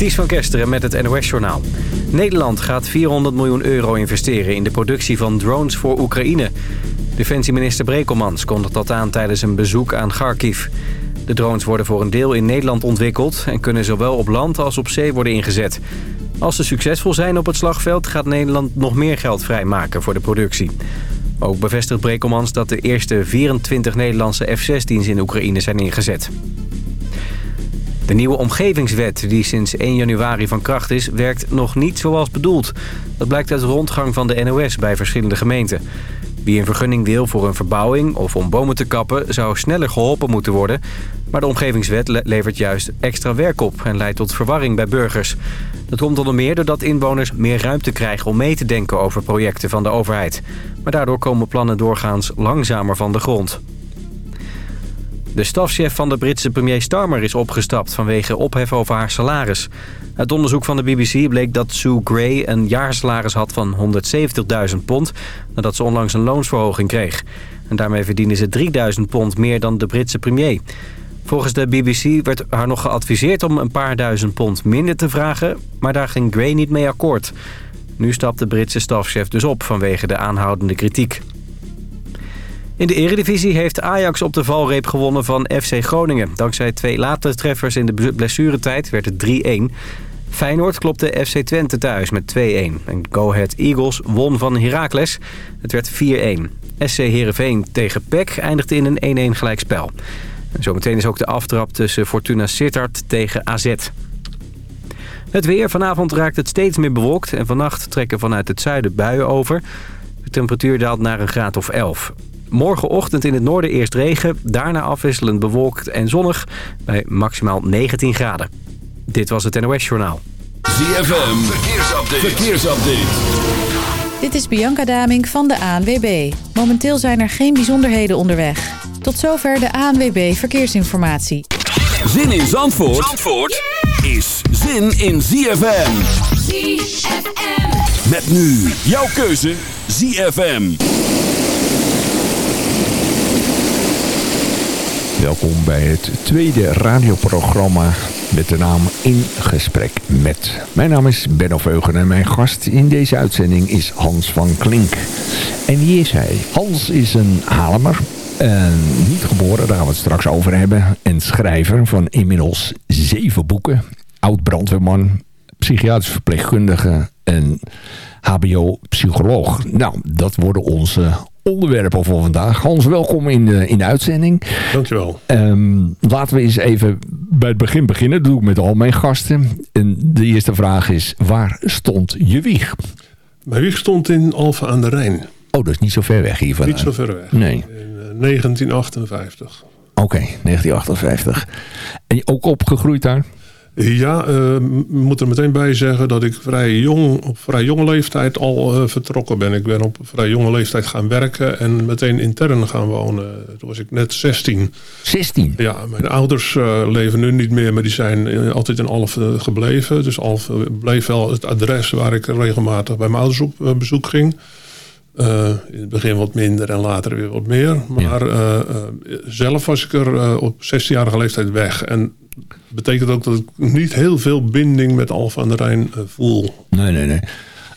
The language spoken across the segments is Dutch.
Ties van Kesteren met het NOS-journaal. Nederland gaat 400 miljoen euro investeren in de productie van drones voor Oekraïne. Defensieminister Brekelmans kondigt dat aan tijdens een bezoek aan Kharkiv. De drones worden voor een deel in Nederland ontwikkeld... en kunnen zowel op land als op zee worden ingezet. Als ze succesvol zijn op het slagveld... gaat Nederland nog meer geld vrijmaken voor de productie. Ook bevestigt Brekelmans dat de eerste 24 Nederlandse F-16's in Oekraïne zijn ingezet. De nieuwe omgevingswet, die sinds 1 januari van kracht is, werkt nog niet zoals bedoeld. Dat blijkt uit rondgang van de NOS bij verschillende gemeenten. Wie een vergunning wil voor een verbouwing of om bomen te kappen... zou sneller geholpen moeten worden. Maar de omgevingswet levert juist extra werk op... en leidt tot verwarring bij burgers. Dat komt onder meer doordat inwoners meer ruimte krijgen... om mee te denken over projecten van de overheid. Maar daardoor komen plannen doorgaans langzamer van de grond. De stafchef van de Britse premier Starmer is opgestapt vanwege ophef over haar salaris. Uit onderzoek van de BBC bleek dat Sue Gray een jaarsalaris had van 170.000 pond... nadat ze onlangs een loonsverhoging kreeg. En daarmee verdiende ze 3.000 pond meer dan de Britse premier. Volgens de BBC werd haar nog geadviseerd om een paar duizend pond minder te vragen... maar daar ging Gray niet mee akkoord. Nu stapt de Britse stafchef dus op vanwege de aanhoudende kritiek. In de eredivisie heeft Ajax op de valreep gewonnen van FC Groningen. Dankzij twee late treffers in de blessuretijd werd het 3-1. Feyenoord klopte FC Twente thuis met 2-1. En Go Ahead Eagles won van Heracles. Het werd 4-1. SC Heerenveen tegen PEC eindigde in een 1-1 gelijkspel. En zometeen is ook de aftrap tussen Fortuna Sittard tegen AZ. Het weer. Vanavond raakt het steeds meer bewolkt... en vannacht trekken vanuit het zuiden buien over. De temperatuur daalt naar een graad of 11. Morgenochtend in het noorden eerst regen, daarna afwisselend bewolkt en zonnig bij maximaal 19 graden. Dit was het NOS Journaal. ZFM, verkeersupdate. verkeersupdate. Dit is Bianca Daming van de ANWB. Momenteel zijn er geen bijzonderheden onderweg. Tot zover de ANWB Verkeersinformatie. Zin in Zandvoort, Zandvoort is zin in ZFM. ZFM. Met nu jouw keuze ZFM. Welkom bij het tweede radioprogramma met de naam In Gesprek Met. Mijn naam is Benno Veugen en mijn gast in deze uitzending is Hans van Klink. En wie is hij? Hans is een Halemer, niet geboren, daar gaan we het straks over hebben. En schrijver van inmiddels zeven boeken. Oud-brandweerman, psychiatrisch verpleegkundige en hbo-psycholoog. Nou, dat worden onze onderwerpen voor vandaag. Hans, welkom in de, in de uitzending. Dankjewel. Um, laten we eens even bij het begin beginnen. Dat doe ik met al mijn gasten. En de eerste vraag is, waar stond je wieg? Mijn wieg stond in Alphen aan de Rijn. Oh, dat is niet zo ver weg hiervan. Niet zo ver weg. Nee. In 1958. Oké, okay, 1958. En je ook opgegroeid daar? Ja, uh, moet er meteen bij zeggen dat ik vrij jong, op vrij jonge leeftijd al uh, vertrokken ben. Ik ben op vrij jonge leeftijd gaan werken en meteen intern gaan wonen. Toen was ik net 16. 16? Ja, mijn ouders uh, leven nu niet meer, maar die zijn altijd in Alphen gebleven. Dus Alphen bleef wel het adres waar ik regelmatig bij mijn ouders op bezoek ging. in het begin wat minder en later weer wat meer. Maar ja. zelf was ik er op 16-jarige leeftijd weg. En betekent ook dat ik niet heel veel binding met Alfa aan de Rijn uh, voel. Nee, nee, nee.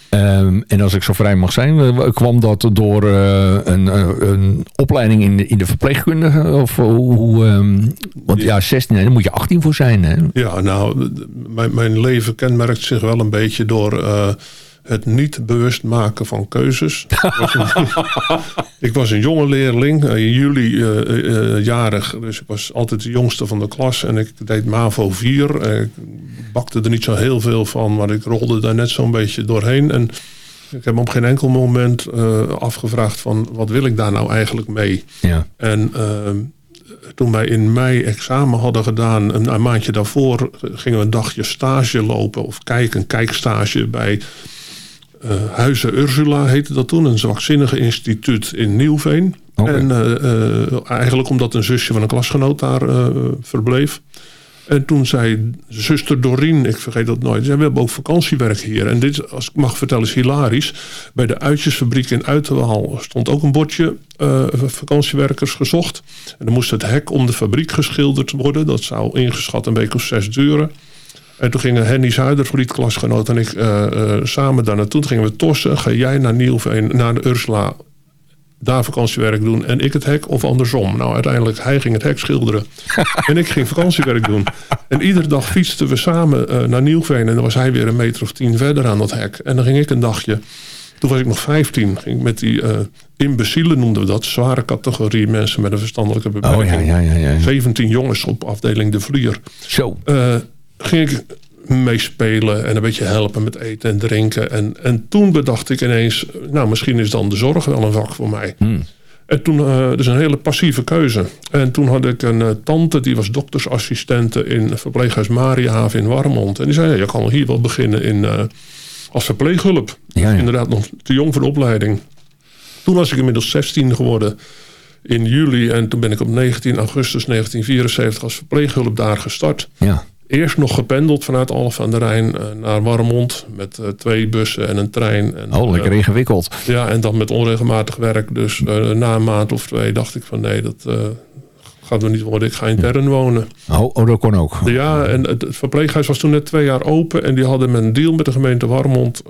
Um, en als ik zo vrij mag zijn, kwam dat door uh, een, een, opleiding in de, in de verpleegkundige? Of hoe, um, want ja, 16, nee, daar moet je 18 voor zijn. Hè? Ja, nou, mijn, mijn leven kenmerkt zich wel een beetje door... Uh, het niet bewust maken van keuzes. ik was een jonge leerling, in juli uh, uh, jarig. Dus ik was altijd de jongste van de klas. En ik deed MAVO 4. Ik bakte er niet zo heel veel van, maar ik rolde daar net zo'n beetje doorheen. En ik heb op geen enkel moment uh, afgevraagd van wat wil ik daar nou eigenlijk mee? Ja. En ehm, toen wij in mei examen hadden gedaan, een, een, maandje daarvoor gingen we een dagje stage lopen of kijken, een kijkstage bij Huizen Ursula heette dat toen, een zwakzinnige instituut in Nieuwveen. Okay. En uh, uh, eigenlijk omdat een zusje van een klasgenoot daar verbleef. En toen zei zuster Dorien, ik vergeet dat nooit, zei, we hebben ook vakantiewerk hier. En dit, als ik mag vertellen, is hilarisch. Bij de uitjesfabriek in Uiterwaal stond ook een bordje vakantiewerkers gezocht. En dan moest het hek om de fabriek geschilderd worden. Dat zou ingeschat een week of zes duren. En toen gingen Henny Zuidervliet, klasgenoot en ik eh, eh, samen daar naartoe. Toen gingen we tossen. Ga jij naar Nielveen, naar de Ursula, daar vakantiewerk doen en ik het hek of andersom. Nou, uiteindelijk, hij ging het hek schilderen en ik ging vakantiewerk doen. En iedere dag fietsten we samen uh, naar Nieuwveen en dan was hij weer een meter of tien verder aan dat hek. En dan ging ik een dagje, toen was ik nog 15, ging ik met die uh, imbecielen noemden we dat, zware categorie mensen met een verstandelijke beperking. Oh, ja, ja, ja, ja. 17 jongens op afdeling De Vlier. Zo. Uh, ging ik meespelen en een beetje helpen met eten en drinken. En, en toen bedacht ik ineens, nou misschien is dan de zorg wel een vak voor mij. Hmm. En toen, uh, dus een hele passieve keuze. En toen had ik een uh, tante, die was doktersassistente in verpleeghuis Mariahaven in Warmond. En die zei, ja, je kan hier wel beginnen in, uh, als verpleeghulp. Ja, ja. Inderdaad nog te jong voor de opleiding. Toen was ik inmiddels 16 geworden in juli. En toen ben ik op 19 augustus 1974 als verpleeghulp daar gestart. Ja. Eerst nog gependeld vanuit Alphen aan de Rijn uh, naar Warmond. Met uh, twee bussen en een trein. En, oh, lekker uh, ingewikkeld. Ja, en dan met onregelmatig werk. Dus na een maand of twee dacht ik van nee, dat gaat er niet worden. Ik ga intern wonen. Oh, oh dat kon ook. Ja, en het, verpleeghuis was toen net twee jaar open. En die hadden een deal met de gemeente Warmond.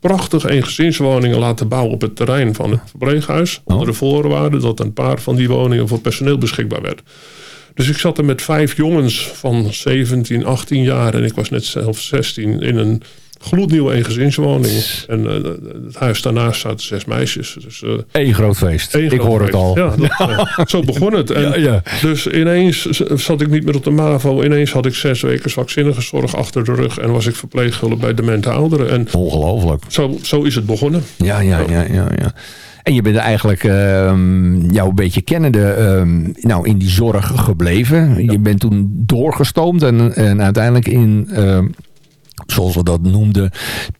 prachtig eengezinswoningen laten bouwen op het terrein van het verpleeghuis. Oh. Onder de voorwaarde dat een paar van die woningen voor personeel beschikbaar werd. Dus ik zat er met vijf jongens van 17, 18 jaar en ik was net zelf 16 in een gloednieuwe eengezinswoning. En uh, het huis daarnaast zaten zes meisjes. Dus, uh, Eén groot feest. Eén ik groot hoor feest. het al. Ja, dat, uh, zo begon het. En Ja, ja. Dus ineens zat ik niet meer op de MAVO. Ineens had ik zes weken zwakzinnige zorg achter de rug. En was ik verpleeghulp bij demente ouderen. En Ongelooflijk. zo, zo is het begonnen. Ja, ja, ja, ja, ja. En je bent eigenlijk um, jou een beetje kennende um, nou, in die zorg gebleven. Je bent toen doorgestoomd en, en uiteindelijk in, um, zoals we dat noemden,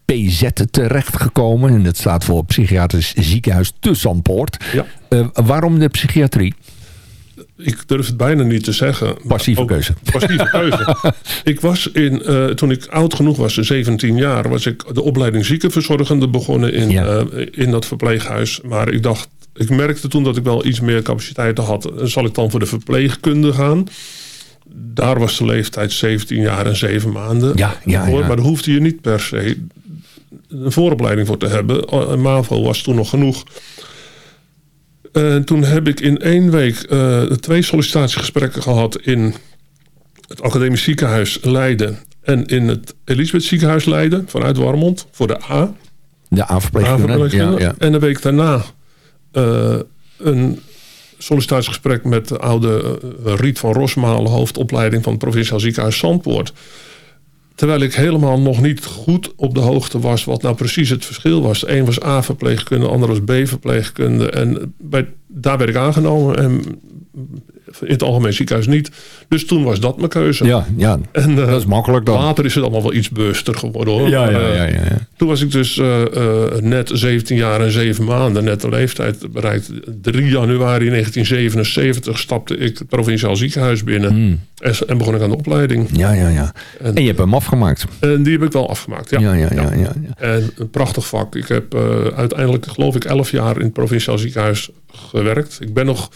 PZ terechtgekomen. En dat staat voor Psychiatrisch Ziekenhuis te Zandpoort. Ja. Uh, waarom de psychiatrie? Ik durf het bijna niet te zeggen. Passieve keuze. Passieve keuze. ik was in, eh, toen ik oud genoeg was, 17 jaar, was ik de opleiding ziekenverzorgende begonnen in, Ja. eh, in dat verpleeghuis. Maar ik dacht, ik merkte toen dat ik wel iets meer capaciteiten had. Zal ik dan voor de verpleegkunde gaan? Daar was de leeftijd 17 jaar en 7 maanden. Ja, ja, voor, ja. Maar daar hoefde je niet per se een vooropleiding voor te hebben. Eh, MAVO was toen nog genoeg. En Eh, toen heb ik in één week eh, twee sollicitatiegesprekken gehad in het Academisch Ziekenhuis Leiden en in het Elisabeth Ziekenhuis Leiden vanuit Warmond voor de A. De aanverpleegkundige. Ja, ja. En een week daarna eh, een sollicitatiegesprek met de oude Riet van Rosmalen, hoofdopleiding van het Provinciaal Ziekenhuis Zandpoort. Terwijl ik helemaal nog niet goed op de hoogte was wat nou precies het verschil was. De een was A-verpleegkunde, de ander was B-verpleegkunde. En bij, daar werd ik aangenomen en in het algemeen ziekenhuis niet. Dus toen was dat mijn keuze. Ja, ja. En, eh, dat is makkelijk dan. Later is het allemaal wel iets bewuster geworden hoor. Ja, ja, eh, ja, ja, ja. Toen was ik dus eh, net 17 jaar en 7 maanden, net de leeftijd bereikt. 3 januari 1977 stapte ik het provinciaal ziekenhuis binnen. Hmm. En, en begon ik aan de opleiding. Ja, ja, ja. En, En je hebt hem afgemaakt. en die heb ik wel afgemaakt. Ja. Ja, ja, ja. ja. En een prachtig vak. Ik heb uiteindelijk, geloof ik, 11 jaar in het provinciaal ziekenhuis gewerkt. Ik ben nog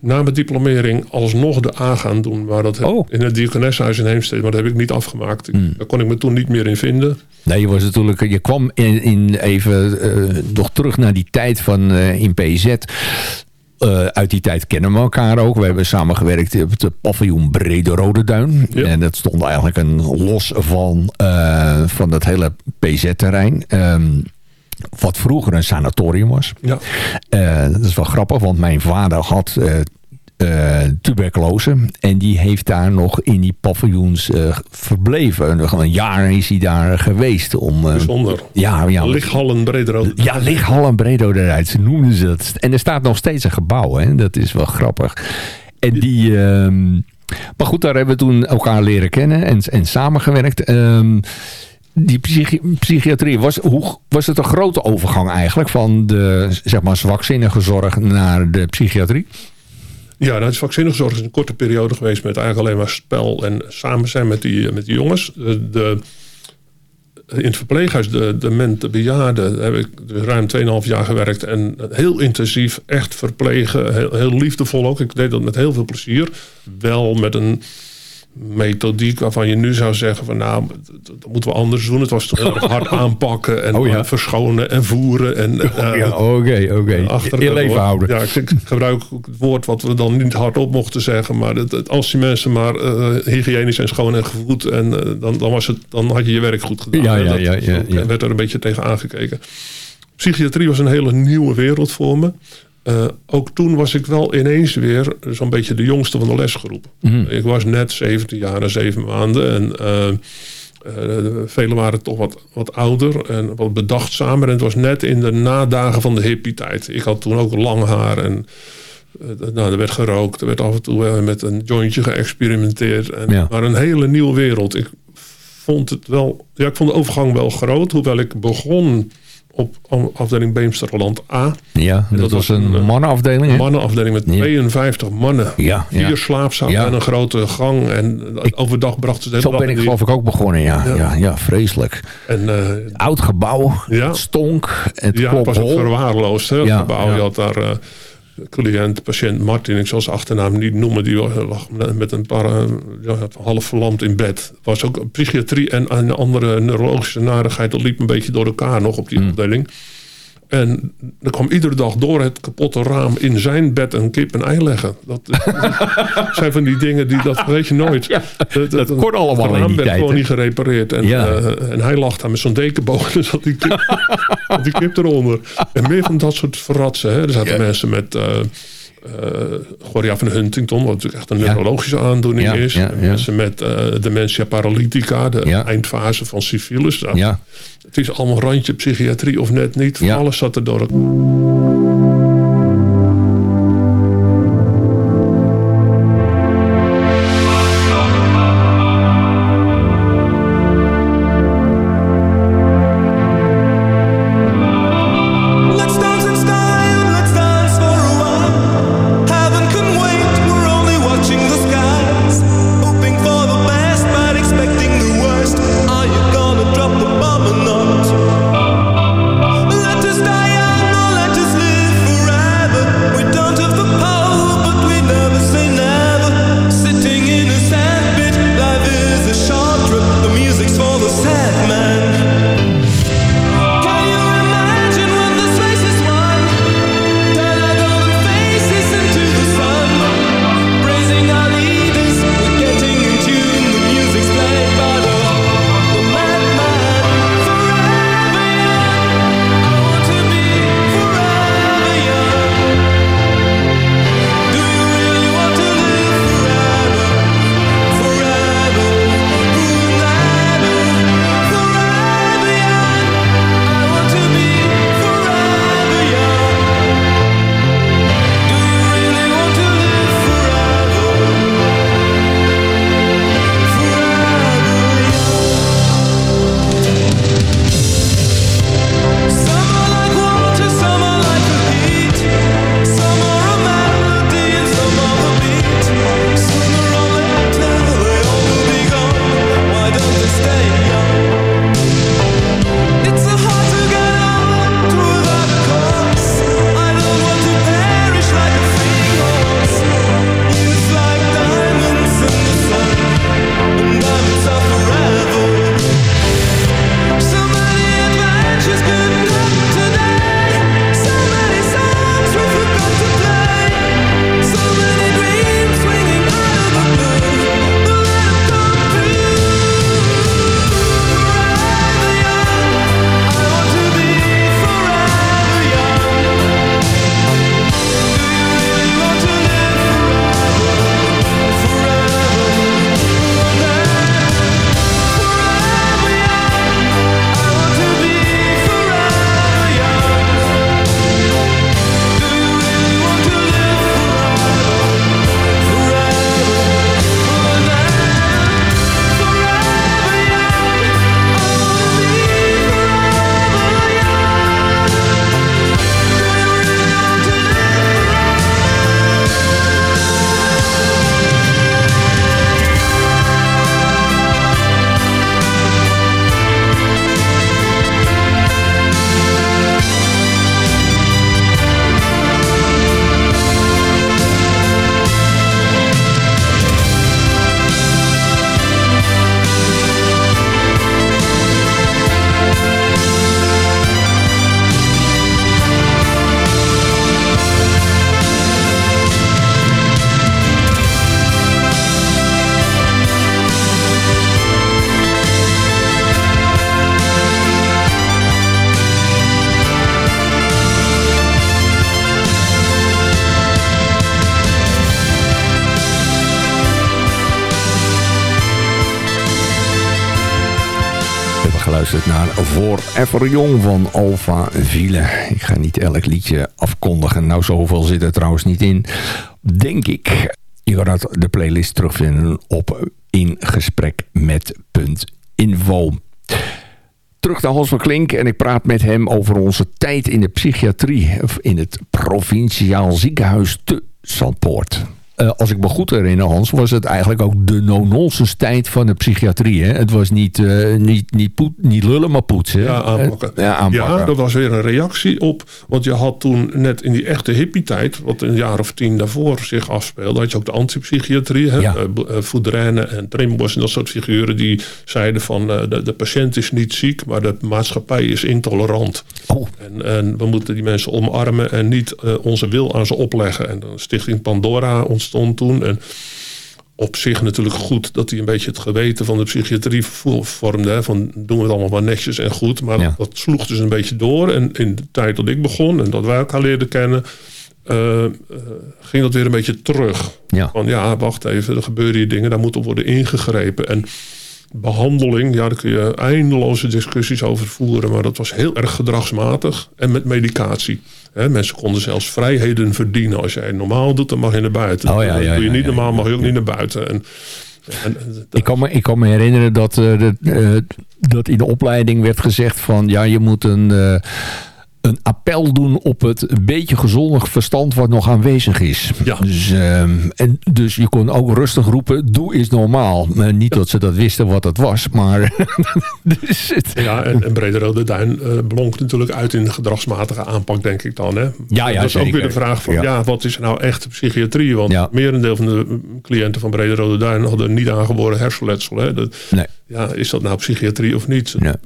na mijn diplomering alsnog de A gaan doen. Maar dat Oh. in het Diakonessenhuis in Heemstede. Maar dat heb ik niet afgemaakt. Hmm. Daar kon ik me toen niet meer in vinden. Nee, je was natuurlijk, je kwam in, in even eh, nog terug naar die tijd van eh, in PZ. Eh, uit die tijd kennen we elkaar ook. We hebben samengewerkt op het paviljoen Brede Rode Duin. Ja. En dat stond eigenlijk een los van, van dat hele PZ-terrein. Ehm, wat vroeger een sanatorium was. Ja. Eh, dat is wel grappig, want mijn vader had eh, eh, tuberculose. En die heeft daar nog in die paviljoens eh, verbleven. Nog een jaar is hij daar geweest. Om, eh, Bijzonder. ja, ja, Lichthallen ja, Lichthal en Bredo eruit. Ze noemden ze dat. En er staat nog steeds een gebouw. Hè? Dat is wel grappig. En die... ehm, maar goed, daar hebben we toen elkaar leren kennen en, en samengewerkt. Die psychi- psychiatrie, was, hoe, was het een grote overgang eigenlijk van de zeg maar, zwakzinnige zorg naar de psychiatrie? Ja, nou, het vaccinenzorg is een korte periode geweest met eigenlijk alleen maar spel en samen zijn met die, met die jongens. De, de- in het verpleeghuis, de demente bejaarden, daar heb ik dus ruim 2,5 jaar gewerkt. En heel intensief, echt verplegen, heel, heel liefdevol ook. Ik deed dat met heel veel plezier. Wel met een methodiek waarvan je nu zou zeggen van nou, dat moeten we anders doen. Het was toch heel hard aanpakken en Oh ja. verschonen en voeren. En, eh, ja, oké, oké. In leven houden. Ja, ik, ik gebruik het woord wat we dan niet hardop mochten zeggen. Maar het- als die mensen maar eh, hygiënisch en schoon en gevoed. En eh, dan, dan, was het, dan had je je werk goed gedaan. Ja, ja, Dat- ja, ja, dat ja. werd er een beetje tegen aangekeken. Psychiatrie was een hele nieuwe wereld voor me. Eh, ook toen was ik wel ineens weer zo'n beetje de jongste van de lesgroep. Mhm. Ik was net 17 jaar en 7 maanden. En eh, velen waren toch wat, wat ouder en wat bedachtzamer. En het was net in de nadagen van de hippie-tijd. Ik had toen ook lang haar en nou, er werd gerookt. Er werd af en toe met een jointje geëxperimenteerd. En, Ja. Maar een hele nieuwe wereld. Ik vond het wel... Ja, ik vond de overgang wel groot. Hoewel ik begon op afdeling Beemsterland A. Ja, dat, dat was een een, eh, mannenafdeling, hè? Mannenafdeling met Ja. 52 mannen. Ja, Vier ja. en een grote gang. En overdag brachten ze de Zo ben ik geloof ik ook begonnen, ja. Ja, Ja. vreselijk. En eh, Oud gebouw, Ja. het stonk, het ja, het was ook verwaarloosd. Hè, het Ja, gebouw. Je had daar eh, cliënt, patiënt Martin, ik zal zijn achternaam niet noemen, die lag met een paar, eh, ja, half verlamd in bed. Was ook psychiatrie en een andere neurologische narigheid. Dat liep een beetje door elkaar nog op die Mm. afdeling. En er kwam iedere dag door het kapotte raam in zijn bed een kip en ei leggen. Dat, dat zijn van die dingen die, dat weet je nooit. Ja, dat, dat kon allemaal Het raam werd gewoon niet gerepareerd. En, Ja. eh, en hij lag daar met zo'n dekenboog. Dus had die kip, die kip eronder. En meer van dat soort verratsen. Hè. Er zaten Ja. mensen met... eh eh Goria van Huntington, wat natuurlijk echt een neurologische aandoening is. Mensen met eh, dementia paralytica, de eindfase van syfilis. Nou, Het is allemaal randje psychiatrie of net niet. Ja. Alles zat er door. Naar Forever Young van Alpha Ville. Ik ga niet elk liedje afkondigen. Nou, zoveel zit er trouwens niet in. Denk ik. Je kan dat de playlist terugvinden op in gesprek met .info. Terug naar Hans van Klink en ik praat met hem over onze tijd in de psychiatrie. In het provinciaal ziekenhuis te Zandpoort. Uh, als ik me goed herinner, Hans, was het eigenlijk ook de no-nonsense tijd van de psychiatrie. Hè? Het was niet, uh, niet, niet, poet, niet lullen, maar poetsen. Ja, aanpakken. Ja, aanpakken. Ja, dat was weer een reactie op. Want je had toen net in die echte hippie-tijd, wat een jaar of tien daarvoor zich afspeelde, had je ook de antipsychiatrie. Hè? Ja. Uh, en Primbos en dat soort figuren die zeiden van de, de patiënt is niet ziek, maar de maatschappij is intolerant. Oh. En, en we moeten die mensen omarmen en niet onze wil aan ze opleggen. En de Stichting Pandora ontstond ontstond toen. En op zich natuurlijk goed dat hij een beetje het geweten van de psychiatrie vormde. Hè, van doen we het allemaal maar netjes en goed. Maar Ja. dat sloeg dus een beetje door. En in de tijd dat ik begon en dat wij elkaar leerden kennen... eh, eh, ging dat weer een beetje terug. Ja. Van ja, wacht even, er gebeuren hier dingen, daar moet op worden ingegrepen. En behandeling, ja, daar kun je eindeloze discussies over voeren. Maar dat was heel erg gedragsmatig en met medicatie. Hè, mensen konden zelfs vrijheden verdienen. Als jij normaal doet, dan mag je naar buiten. Oh ja, ja, doe je niet normaal, mag je ook niet naar buiten. En, en, Ik kan, me, ik kan me herinneren dat, eh, dat, eh, dat in de opleiding werd gezegd van... ja, je moet een, eh, een appel doen op het een beetje gezondig verstand wat nog aanwezig is. Ja. Dus, ehm, en, dus je kon ook rustig roepen, doe is normaal. Eh, niet dat ze dat wisten wat het was, maar... dus het, Ja, en, en Brederode Duin eh, blonk natuurlijk uit in de gedragsmatige aanpak, denk ik dan. Hè? ja, dat is ook weer de vraag van, Ja. ja. wat is nou echt psychiatrie? Want Ja. merendeel van de cliënten van Brederode Duin hadden niet aangeboren hersenletsel. Hè? Dat, Nee. Ja, is dat nou psychiatrie of niet? Ja.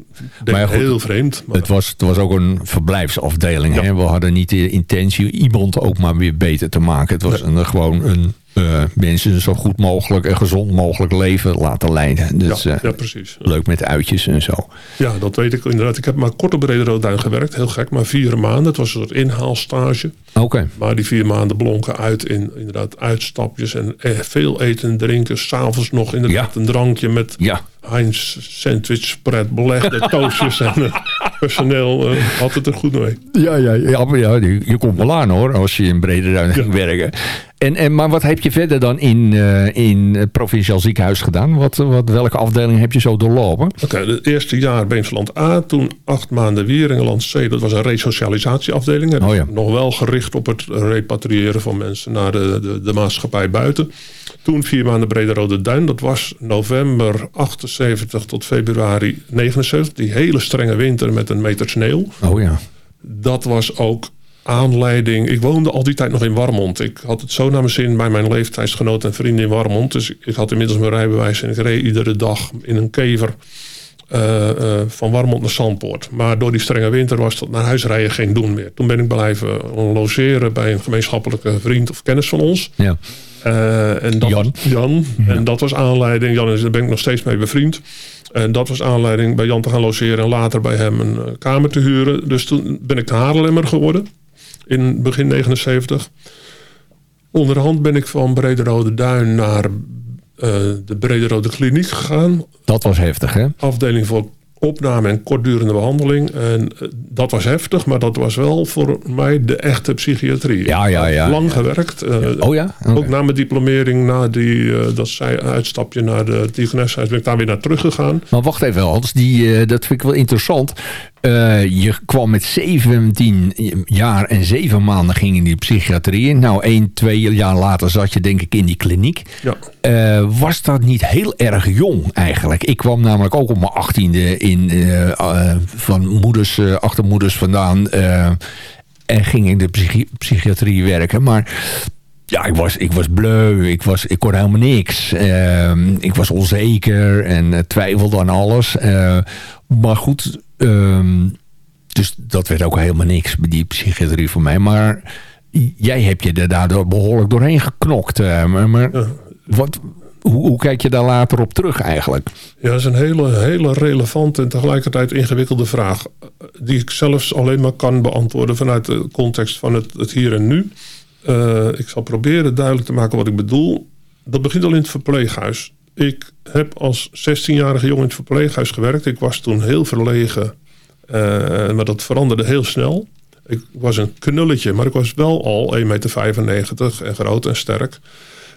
Denk Maar goed, heel vreemd. Maar, Het was, het was ook een verblijfsafdeling. Ja. Hè? We hadden niet de intentie iemand ook maar weer beter te maken. Het was een, gewoon een eh, mensen zo goed mogelijk en gezond mogelijk leven laten leiden. Dus ja, eh, ja, precies. leuk met uitjes en zo. Ja, dat weet ik inderdaad. Ik heb maar kort op Duin gewerkt. Heel gek, maar vier maanden. Het was een soort inhaalstage. Oké. Maar die vier maanden blonken uit in inderdaad uitstapjes en veel eten en drinken. S'avonds nog inderdaad Ja. een drankje met Ja. Heinz sandwich spread, belegde toastjes. en eh, personeel eh, had het er goed mee. Ja, ja, ja, maar ja je, je komt wel aan hoor, als je in Brederduin ging werken. En, en, maar wat heb je verder dan in, eh, in het provinciaal ziekenhuis gedaan? Wat, wat, welke afdeling heb je zo doorlopen? Oké, het eerste jaar Beemsland A, toen acht maanden Wieringeland C. Dat was een resocialisatieafdeling. Oh ja. Nog wel gericht op het repatriëren van mensen naar de, de, de maatschappij buiten. Toen vier maanden Brederode Duin. Dat was november 78 tot februari 79. Die hele strenge winter met een meter sneeuw. Oh ja. Dat was ook aanleiding. Ik woonde al die tijd nog in Warmond. Ik had het zo naar mijn zin bij mijn leeftijdsgenoten en vrienden in Warmond. Dus ik had inmiddels mijn rijbewijs en ik reed iedere dag in een kever eh, eh, van Warmond naar Zandpoort. Maar door die strenge winter was dat naar huis rijden geen doen meer. Toen ben ik blijven logeren bij een gemeenschappelijke vriend of kennis van ons. ja. Eh, en dat Jan. Jan. En dat was aanleiding. Jan is, daar ben ik nog steeds mee bevriend. En dat was aanleiding bij Jan te gaan logeren en later bij hem een kamer te huren. Dus toen ben ik de Haarlemmer geworden. In begin 79. Onderhand ben ik van Brederode Duin naar eh, de Brederode Kliniek gegaan. Dat was heftig hè? Afdeling voor opname en kortdurende behandeling. En eh, dat was heftig, maar dat was wel voor mij de echte psychiatrie. Ja, ja, ja. Lang gewerkt. eh, Oh ja? Ook na mijn diplomering, na die, eh, dat zij uitstapje naar de Diakonessenhuis, ben ik daar weer naar teruggegaan. Maar wacht even, Hans. Die, dat vind ik wel interessant. Je kwam met 17 jaar en 7 maanden ging in die psychiatrie. in. Nou, 1, 2 jaar later zat je denk ik in die kliniek. Ja. Was dat niet heel erg jong eigenlijk? Ik kwam namelijk ook op mijn achttiende in, eh, eh, van moeders, eh, achtermoeders vandaan. en ging in de psychi- psychiatrie werken. Maar ja, ik was, ik was bleu. Ik, was, ik kon helemaal niks. Ik was onzeker en twijfelde aan alles. Maar goed, ehm, dus dat werd ook helemaal niks die psychiatrie voor mij. Maar jij hebt je er daardoor behoorlijk doorheen geknokt. maar maar wat, hoe, hoe kijk je daar later op terug eigenlijk? Ja, dat is een hele, hele relevante en tegelijkertijd ingewikkelde vraag. Die ik zelfs alleen maar kan beantwoorden vanuit de context van het, het hier en nu. Eh, ik zal proberen duidelijk te maken wat ik bedoel. Dat begint al in het verpleeghuis. ik heb als 16-jarige jongen in het verpleeghuis gewerkt. Ik was toen heel verlegen, eh, maar dat veranderde heel snel. Ik was een knulletje, maar ik was wel al 1,95 meter en groot en sterk.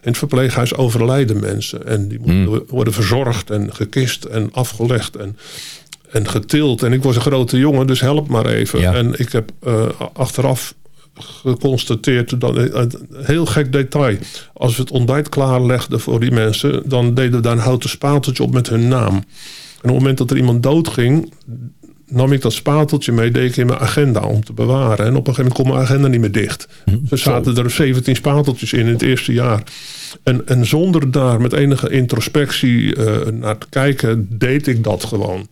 In het verpleeghuis overlijden mensen. En die moeten worden verzorgd en gekist en afgelegd en, en getild. En ik was een grote jongen, dus help maar even. Ja. En ik heb eh, achteraf geconstateerd dat een heel gek detail. Als we het ontbijt klaarlegden voor die mensen, dan deden we daar een houten spateltje op met hun naam. En op het moment dat er iemand doodging, nam ik dat spateltje mee, deed ik in mijn agenda om te bewaren. En op een gegeven moment kon mijn agenda niet meer dicht. Er zaten er 17 spateltjes in in het eerste jaar. En, en zonder daar met enige introspectie eh, naar te kijken, deed ik dat gewoon.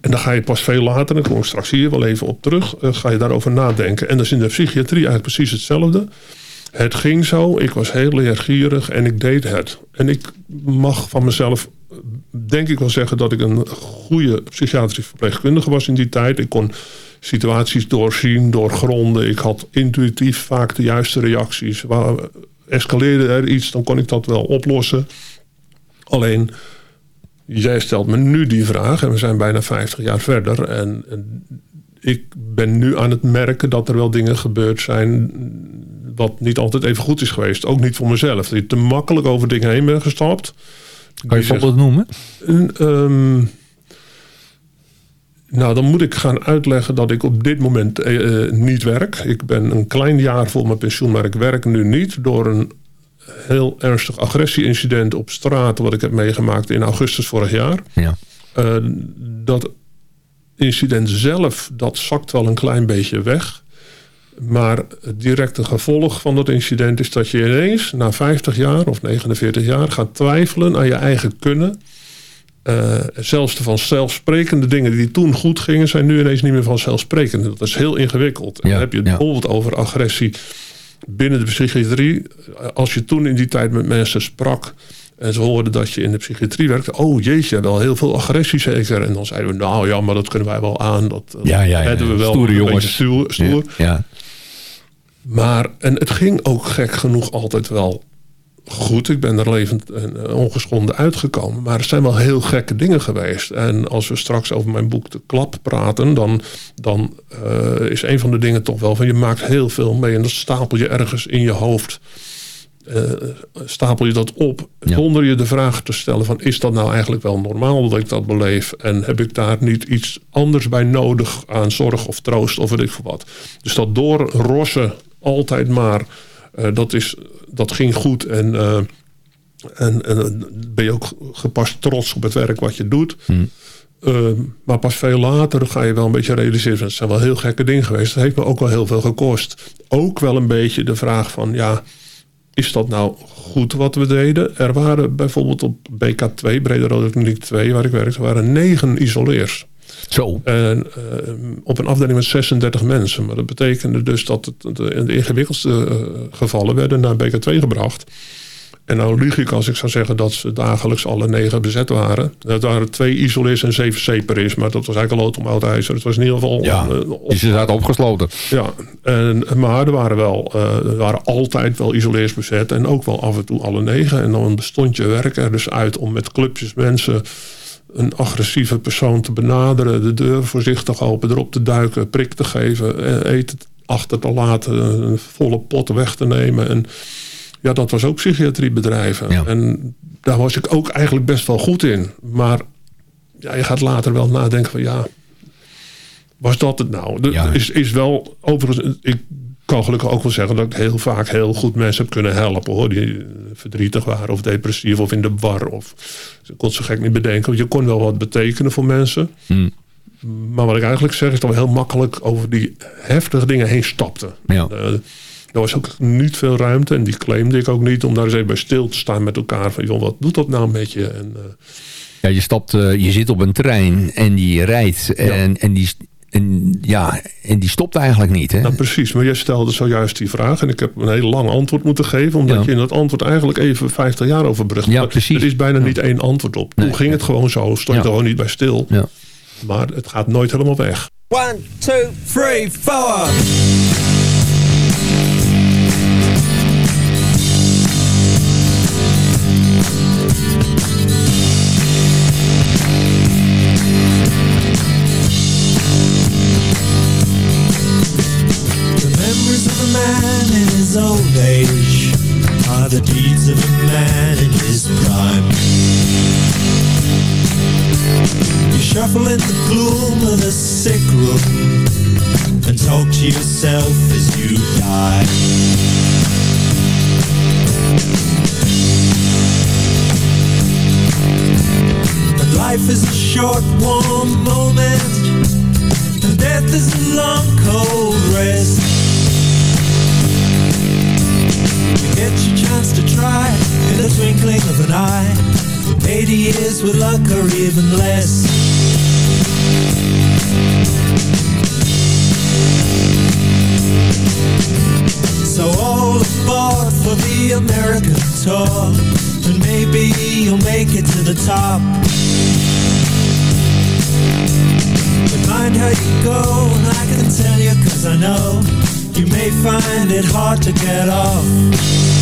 En dan ga je pas veel later, en ik kom straks hier wel even op terug, eh, ga je daarover nadenken. En dat is in de psychiatrie eigenlijk precies hetzelfde. Het ging zo, ik was heel leergierig en ik deed het. En ik mag van mezelf, denk ik wel zeggen, dat ik een goede psychiatrische verpleegkundige was in die tijd. Ik kon situaties doorzien, doorgronden. Ik had intuïtief vaak de juiste reacties. Waar, escaleerde er iets, dan kon ik dat wel oplossen. Alleen, jij stelt me nu die vraag en we zijn bijna 50 jaar verder. En, en ik ben nu aan het merken dat er wel dingen gebeurd zijn wat niet altijd even goed is geweest. Ook niet voor mezelf. Dat ik te makkelijk over dingen heen ben gestapt. Kan je Die een voorbeeld noemen? en, ehm, nou, dan moet ik gaan uitleggen dat ik op dit moment eh, eh, niet werk. Ik ben een klein jaar voor mijn pensioen, maar ik werk nu niet door een heel ernstig agressieincident op straat, wat ik heb meegemaakt in augustus vorig jaar. Ja. Eh, dat incident zelf, dat zakt wel een klein beetje weg. Maar het directe gevolg van dat incident is dat je ineens na 50 jaar of 49 jaar gaat twijfelen aan je eigen kunnen. Eh, zelfs de vanzelfsprekende dingen die toen goed gingen, zijn nu ineens niet meer vanzelfsprekend. Dat is heel ingewikkeld. En dan heb je het ja. bijvoorbeeld over agressie binnen de psychiatrie. Als je toen in die tijd met mensen sprak en ze hoorden dat je in de psychiatrie werkte. Oh jeetje, wel heel veel agressie zeker. En dan zeiden we, nou ja, maar dat kunnen wij wel aan. Dat Ja, ja, ja. redden we wel. Stoere een beetje jongens. Stoer, stoer. Ja. Maar, en het ging ook gek genoeg altijd wel goed. Ik ben er levend en eh, ongeschonden uitgekomen. Maar er zijn wel heel gekke dingen geweest. En als we straks over mijn boek De Klap praten... dan, dan eh, is een van de dingen toch wel van... je maakt heel veel mee en dat stapel je ergens in je hoofd. eh, stapel je dat op Ja. zonder je de vraag te stellen van... is dat nou eigenlijk wel normaal dat ik dat beleef? En heb ik daar niet iets anders bij nodig aan zorg of troost of weet ik veel wat? Dus dat doorrossen altijd maar, eh, dat, is, dat ging goed. En, eh, en, en dan ben je ook gepast trots op het werk wat je doet. Eh, maar pas veel later ga je wel een beetje realiseren. Het zijn wel heel gekke dingen geweest. Dat heeft me ook wel heel veel gekost. Ook wel een beetje de vraag van... ja, is dat nou goed wat we deden? Er waren bijvoorbeeld op BK2, Brede Rode Kliniek 2, waar ik werkte... waren negen isoleers. Zo. En eh, op een afdeling met 36 mensen. Maar dat betekende dus dat het, de, de ingewikkeldste eh, gevallen werden naar BK2 gebracht. En nou lieg ik als ik zou zeggen dat ze dagelijks alle negen bezet waren. Dat waren twee isoleers en zeven separis. Maar dat was eigenlijk al lood om oud ijzer. Het was in ieder geval... Ja, eh, op- dus je zaten opgesloten. ja, en, maar er waren, wel, eh, er waren altijd wel isoleers bezet. En ook wel af en toe alle negen. En dan bestond je werk er dus uit om met clubjes mensen een agressieve persoon te benaderen. De deur voorzichtig open, erop te duiken, prik te geven, eh, eten achter te laten, een volle pot weg te nemen. En ja, dat was ook psychiatriebedrijven. Ja. En daar was ik ook eigenlijk best wel goed in. Maar ja, je gaat later wel nadenken van ja, was dat het nou? Ja. is, is wel overigens, ik kan gelukkig ook wel zeggen dat ik heel vaak heel goed mensen heb kunnen helpen hoor. Die eh, verdrietig waren of depressief of in de war. Of, ik kon het zo gek niet bedenken. Want je kon wel wat betekenen voor mensen. Hmm. Maar wat ik eigenlijk zeg is dat we heel makkelijk over die heftige dingen heen stapten. Ja. Eh, er was ook niet veel ruimte en die claimde ik ook niet om daar eens even bij stil te staan met elkaar. Van joh, wat doet dat nou met je? En, eh, Ja, je stapt, je zit op een trein en die rijdt en, en, die, en, ja, en die stopt eigenlijk niet. Hè? Nou, precies. Maar jij stelde zojuist die vraag. En ik heb een heel lang antwoord moeten geven. Omdat Ja. je in dat antwoord eigenlijk even 50 jaar overbrugt. Ja, precies. Er is bijna niet één antwoord op. Toen Nee. ging het gewoon zo. Stond je er gewoon niet bij stil. Ja. Maar het gaat nooit helemaal weg. One, two, three, four. To yourself as you die. And life is a short, warm moment, and death is a long, cold rest. You get your chance to try in the twinkling of an eye. 80 years with luck or even less. So all aboard for the American tour And maybe you'll make it to the top. But mind how you go And I can tell you cause I know You may find it hard to get off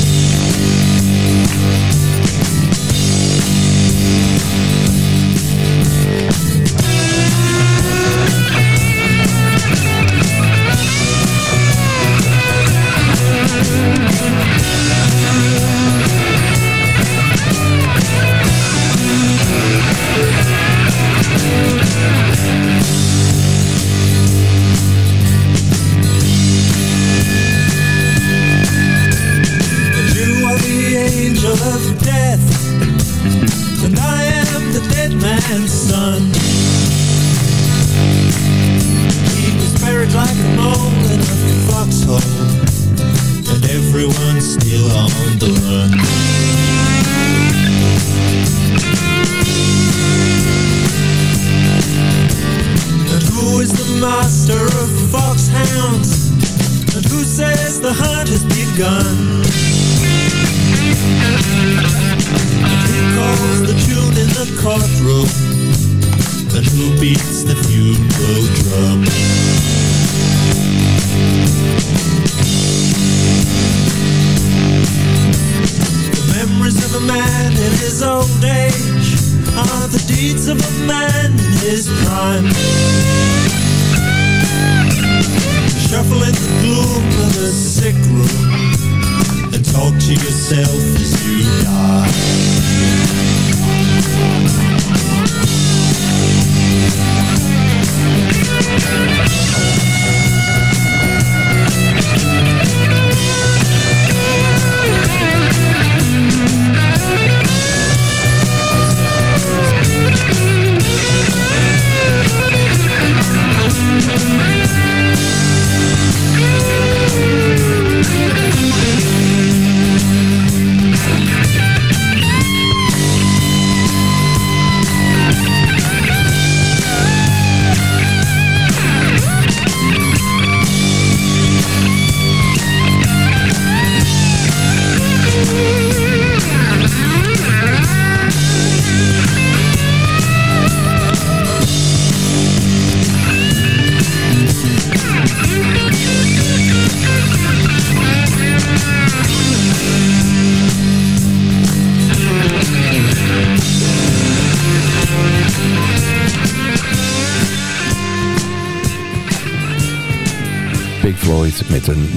talk to yourself as you die.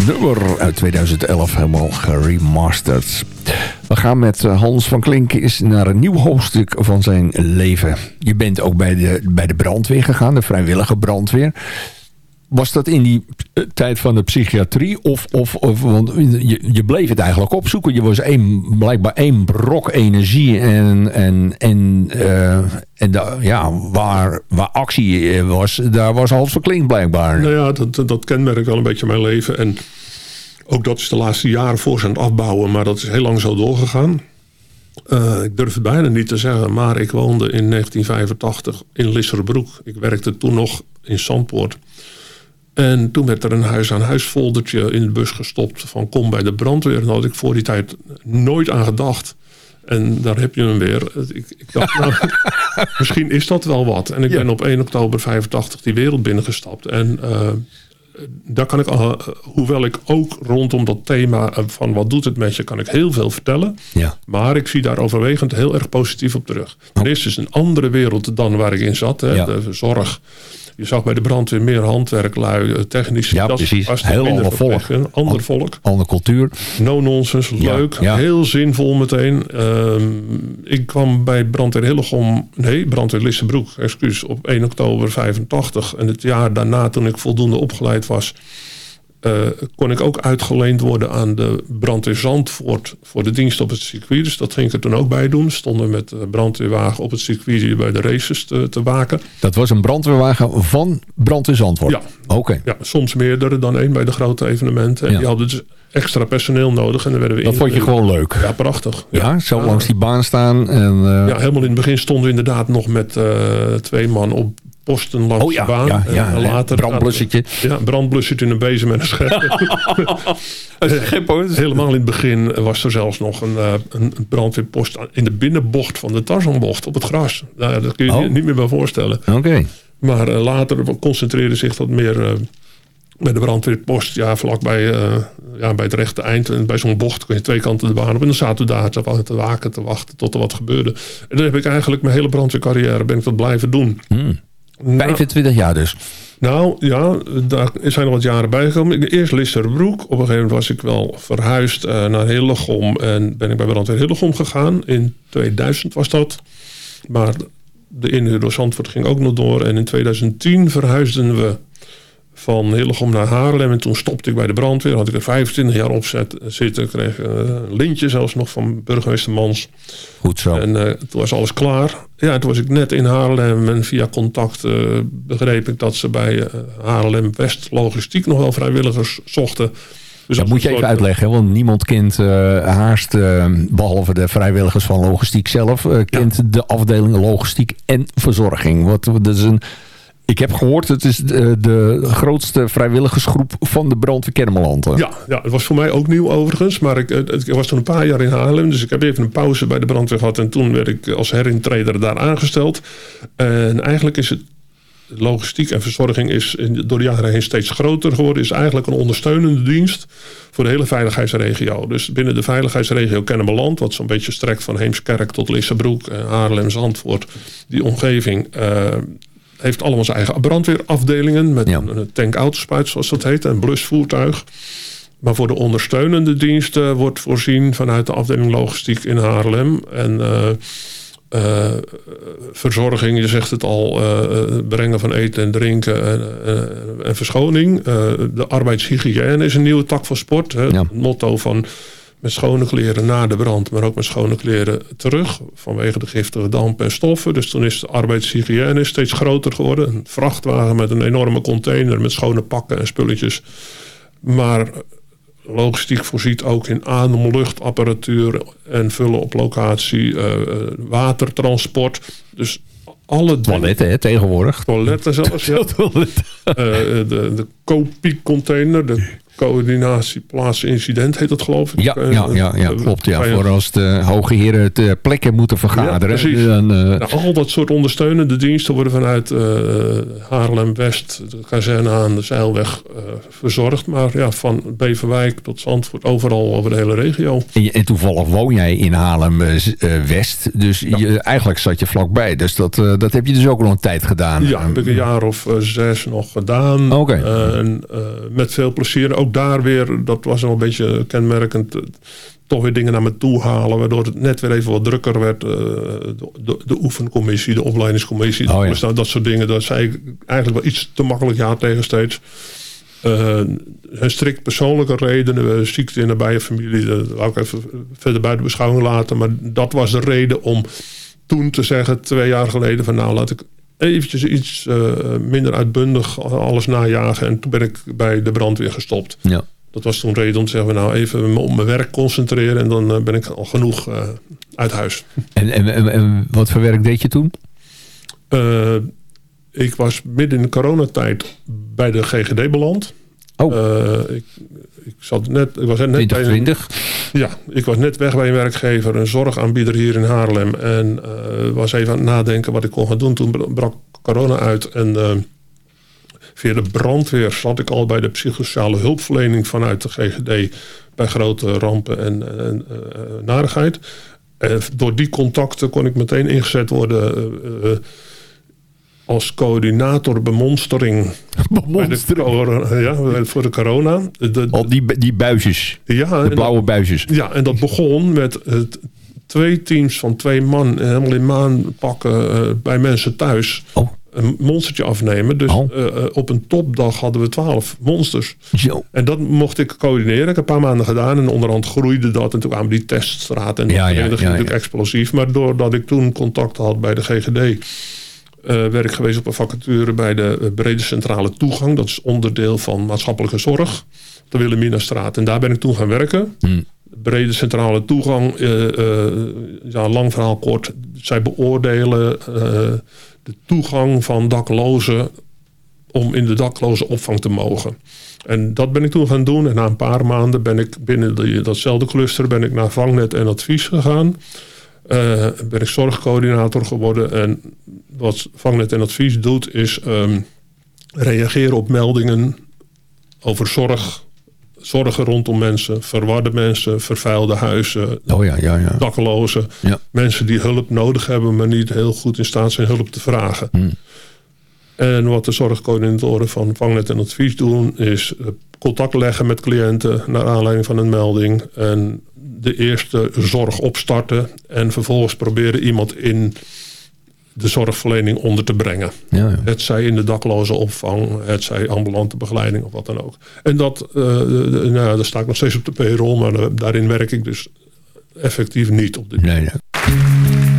Nummer uit 2011 helemaal geremasterd. We gaan met eh, Hans van Klink eens naar een nieuw hoofdstuk van zijn leven. Je bent ook bij de, bij de brandweer gegaan, de vrijwillige brandweer. Was dat in die tijd van de psychiatrie? Of, of, of want je, bleef het eigenlijk opzoeken. Je was één, blijkbaar één brok energie. En, en, en, eh, en da- ja, waar, waar actie eh, was, daar was Hans van Klink blijkbaar. Nou ja, dat, dat kenmerkt wel een beetje mijn leven. En ook dat is de laatste jaren voor zijn afbouwen. Maar dat is heel lang zo doorgegaan. Eh, ik durf het bijna niet te zeggen. Maar ik woonde in 1985 in Lisserbroek. Ik werkte toen nog in Zandpoort. En toen werd er een huis-aan-huis foldertje in de bus gestopt. Van kom bij de brandweer. En daar had ik voor die tijd nooit aan gedacht. En daar heb je hem weer. Ik, ik dacht, nou, misschien is dat wel wat. En ik Ja. ben op 1 oktober 85 die wereld binnengestapt. En eh, daar kan ik, al, eh, hoewel ik ook rondom dat thema eh, van wat doet het met je, kan ik heel veel vertellen. Ja. Maar ik zie daar overwegend heel erg positief op terug. Er is dus een andere wereld dan waar ik in zat. Hè, Ja. De zorg. Je zag bij de brandweer meer handwerklui, eh, technici. Ja, dat precies. was Heel ander volk. Een ander volk. Andere cultuur. No nonsense, leuk, ja. heel zinvol meteen. Ehm, ik kwam bij brandweer Hillegom, nee, brandweer Lissebroek, excuus, op 1 oktober 85. En het jaar daarna, toen ik voldoende opgeleid was, eh, kon ik ook uitgeleend worden aan de brandweer Zandvoort voor de dienst op het circuit. Dus dat ging ik er toen ook bij doen. Stonden met de brandweerwagen op het circuit bij de races te, te waken. Dat was een brandweerwagen van Brandweer Zandvoort? Ja. Oké. Ja, soms meerdere dan één bij de grote evenementen. En Ja. die hadden dus extra personeel nodig. En dan werden we Dat vond je gewoon leuk? Ja, prachtig. Ja, zo Ja. langs die baan staan. En, eh, Ja, helemaal in het begin stonden we inderdaad nog met eh, twee man op posten langs Oh ja, de baan. ja, ja, en hè, later brandblussertje. Ja, brandblussertje in een bezem en een scherp. Helemaal in het begin was er zelfs nog een, eh, een, een brandweerpost in de binnenbocht van de Tarzanbocht op het gras. Nou, ja, dat kun je Oh. je niet meer bij voorstellen. Oké. Maar eh, later concentreerde zich dat meer eh, bij de brandweerpost. Ja, vlakbij eh, ja, bij het rechte eind. En bij zo'n bocht kun je twee kanten de baan op. En dan zaten we daar te, te waken, te wachten tot er wat gebeurde. En dan heb ik eigenlijk mijn hele brandweercarrière ben ik dat blijven doen. Hmm. Nou, 25 jaar dus. nou ja, daar zijn er wat jaren bijgekomen. Eerst Listerbroek. Op een gegeven moment was ik wel verhuisd eh, naar Hillegom. En ben ik bij brandweer Hillegom gegaan. In 2000 was dat. Maar de inhuur door Zandvoort ging ook nog door. En in 2010 verhuisden we van Hillegom naar Haarlem. En toen stopte ik bij de brandweer. Had ik er 25 jaar op zitten. Kreeg eh, een lintje zelfs nog van burgemeester Mans. Goed zo. En eh, toen was alles klaar. Ja, toen was ik net in Haarlem en via contact eh, begreep ik dat ze bij eh, Haarlem West Logistiek nog wel vrijwilligers zochten. Dus dat moet je even uitleggen, want niemand kent eh, Haarst, eh, behalve de vrijwilligers van logistiek zelf, eh, kent de afdeling logistiek en verzorging. Wat, dat is een, ik heb gehoord, het is de, de grootste vrijwilligersgroep van de brandweer Kennemerland. hè? Ja, ja, het was voor mij ook nieuw overigens. Maar ik, ik was toen een paar jaar in Haarlem. Dus ik heb even een pauze bij de brandweer gehad. En toen werd ik als herintreder daar aangesteld. En eigenlijk is het... Logistiek en verzorging is door de jaren heen steeds groter geworden. Is eigenlijk een ondersteunende dienst voor de hele veiligheidsregio. Dus binnen de veiligheidsregio Kennemerland, wat zo'n beetje strekt van Heemskerk tot Lissabroek, eh, Haarlem, Zandvoort, die omgeving, eh, heeft allemaal zijn eigen brandweerafdelingen met Ja. een, een tank-autospuit, zoals dat heet, en blusvoertuig. Maar voor de ondersteunende diensten wordt voorzien vanuit de afdeling logistiek in Haarlem. En eh, eh, verzorging, je zegt het al, eh, brengen van eten en drinken en, en verschoning. De arbeidshygiëne is een nieuwe tak van sport. Hè. Ja. Het motto van met schone kleren na de brand, maar ook met schone kleren terug. Vanwege de giftige dampen en stoffen. Dus toen is de arbeidshygiëne steeds groter geworden. Een vrachtwagen met een enorme container met schone pakken en spulletjes. Maar logistiek voorziet ook in adem- luchtapparatuur en vullen op locatie, eh, eh, watertransport. Dus alle Toiletten hè, tegenwoordig. toiletten zelfs. Ja. Eh, de de COPIC-container, de coördinatie plaats incident heet dat geloof ik. Ja, Eh, ja, ja, ja, eh, klopt. Ja, voor als de hoge heren ter plekke moeten vergaderen. Ja, dan, eh, Nou, al dat soort ondersteunende diensten worden vanuit eh, Haarlem-West, de kazerne aan de Zeilweg, verzorgd. Maar ja, van Beverwijk tot Zandvoort, overal over de hele regio. En, je- en toevallig woon jij in Haarlem-West. dus je, eigenlijk zat je vlakbij. Dus dat, dat heb je dus ook al een tijd gedaan. Ja, heb ik een jaar of zes nog gedaan. Oké. Met veel plezier. Ook daar weer, dat was wel een beetje kenmerkend. eh, toch weer dingen naar me toe halen. Waardoor het net weer even wat drukker werd. eh, de, oefencommissie, de opleidingscommissie. Oh, ja. dus nou, dat soort dingen. Daar zei ik eigenlijk wel iets te makkelijk ja tegen steeds. En strikt persoonlijke redenen, eh, ziekte in de bijenfamilie, dat wou ik even verder de beschouwing laten. Maar dat was de reden om toen te zeggen, twee jaar geleden, van nou laat ik eventjes iets eh, minder uitbundig alles najagen. En toen ben ik bij de brandweer gestopt. Ja. Dat was toen reden om te zeggen, nou even op mijn werk concentreren en dan eh, ben ik al genoeg eh, uit huis. En, en, en, en wat voor werk deed je toen? Ik was midden in de coronatijd bij de GGD beland. Oh. Eh, ik, ik, zat net, ik was net bij een- 2020? Ja, ik was net weg bij een werkgever, een zorgaanbieder hier in Haarlem. En eh, was even aan het nadenken wat ik kon gaan doen. Toen bra- brak corona uit. En eh, via de brandweer zat ik al bij de psychosociale hulpverlening vanuit de GGD. Bij grote rampen en, en narigheid. En door die contacten kon ik meteen ingezet worden. Als coördinator bemonstering. De ja, voor de corona. De- Al die, die buisjes. ja, De dat- blauwe buisjes. Ja, en dat begon met het, twee teams van twee man eh, helemaal in maanpakken eh, bij mensen thuis. Oh, Een monstertje afnemen. Dus Oh. eh, eh, op een topdag hadden we twaalf monsters. En dat mocht ik coördineren. Ik heb een paar maanden gedaan. En onderhand groeide dat. En toen kwamen die teststraten. En dat, Ja, ja, ging ja, natuurlijk explosief. Maar doordat ik toen contact had bij de GGD... werd ik geweest op een vacature bij de eh, Brede Centrale Toegang. Dat is onderdeel van maatschappelijke zorg. De Wilhelminastraat. En daar ben ik toen gaan werken. Hm. Brede Centrale Toegang. eh, ja, lang verhaal kort. Zij beoordelen de toegang van daklozen om in de dakloze opvang te mogen. En dat ben ik toen gaan doen. En na een paar maanden ben ik binnen die, datzelfde cluster ben ik naar vangnet en advies gegaan. Eh, ben ik zorgcoördinator geworden. En wat vangnet en advies doet is ehm, reageren op meldingen over zorg. Zorgen rondom mensen, verwarde mensen, vervuilde huizen, Oh ja, ja, ja. daklozen. Ja. Mensen die hulp nodig hebben, maar niet heel goed in staat zijn hulp te vragen. Hmm. En wat de zorgcoördinatoren van Vangnet en Advies doen, is eh, contact leggen met cliënten naar aanleiding van een melding. En de eerste zorg opstarten. En vervolgens proberen iemand in de zorgverlening onder te brengen. ja, ja. Het zij in de dakloze opvang, het zij ambulante begeleiding of wat dan ook. En dat, eh, nou, ja, daar sta ik nog steeds op de payroll, maar eh, daarin werk ik dus effectief niet op dit Nee, nee.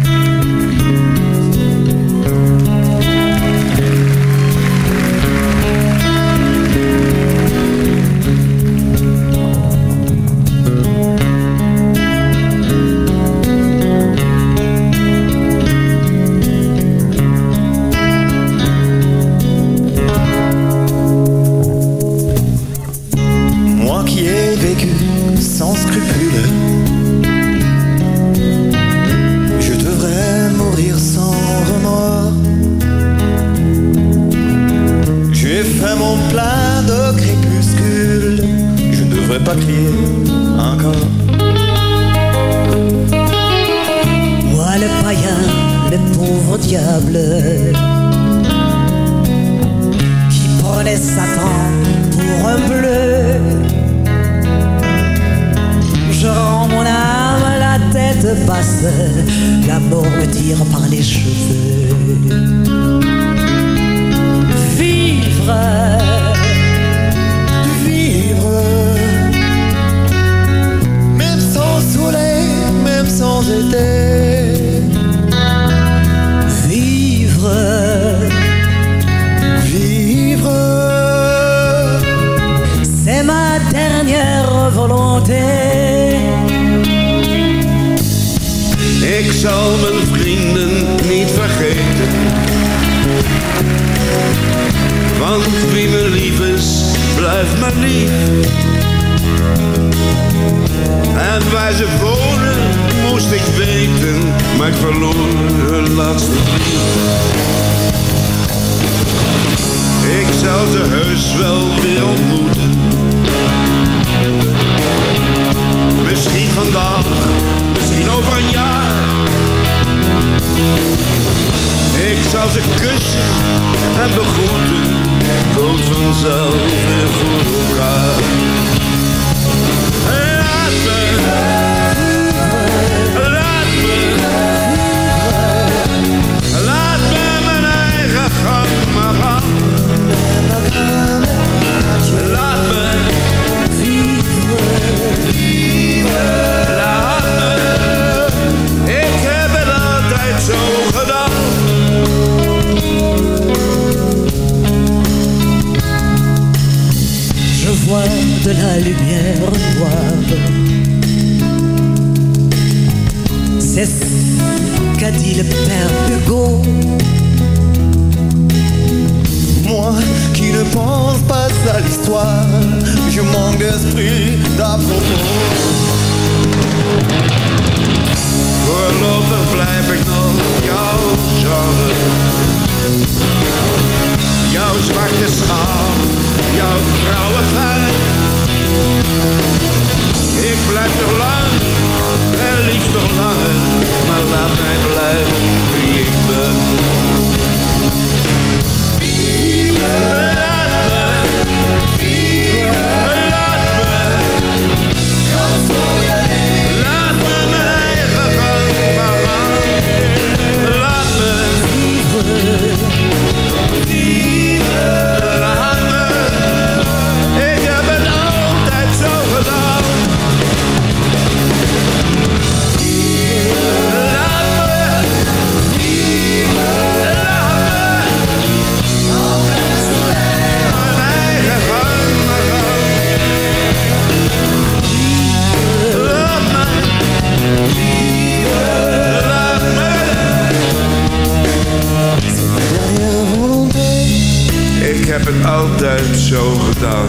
Heb het altijd zo gedaan.